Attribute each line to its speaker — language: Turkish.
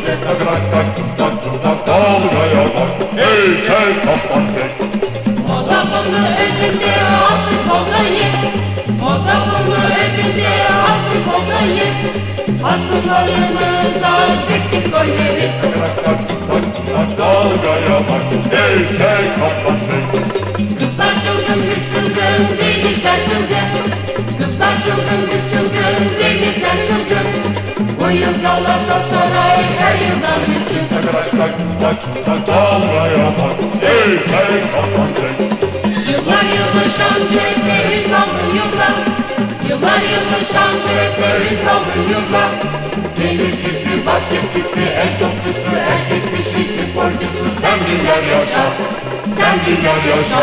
Speaker 1: Yıldızı
Speaker 2: Tak tak tak tak dalgaya bak Ey sen kaptan sen
Speaker 1: Odamını önünde attık odayı Odamını önünde attık odayı Asıllarımıza çektik golleri
Speaker 2: Tak tak tak tak dalgaya bak Ey sen kaptan sen
Speaker 1: Kızlar çılgın biz çılgın denizler çılgın. Kızlar çılgın biz çılgın denizler çılgın Bu yıl Galatasaray her yıldan üstün.
Speaker 2: Tak tak tak tak dalgaya bak Ey sen kaptan sen
Speaker 1: Yıllar yılı şan şerefleri saldım yurda Yıllar yılı şan şerefleri saldım yurda Denizcisi, basketçisi, el topçusu, erkek dişi sporcusu. Sen binler yaşa, sen binler yaşa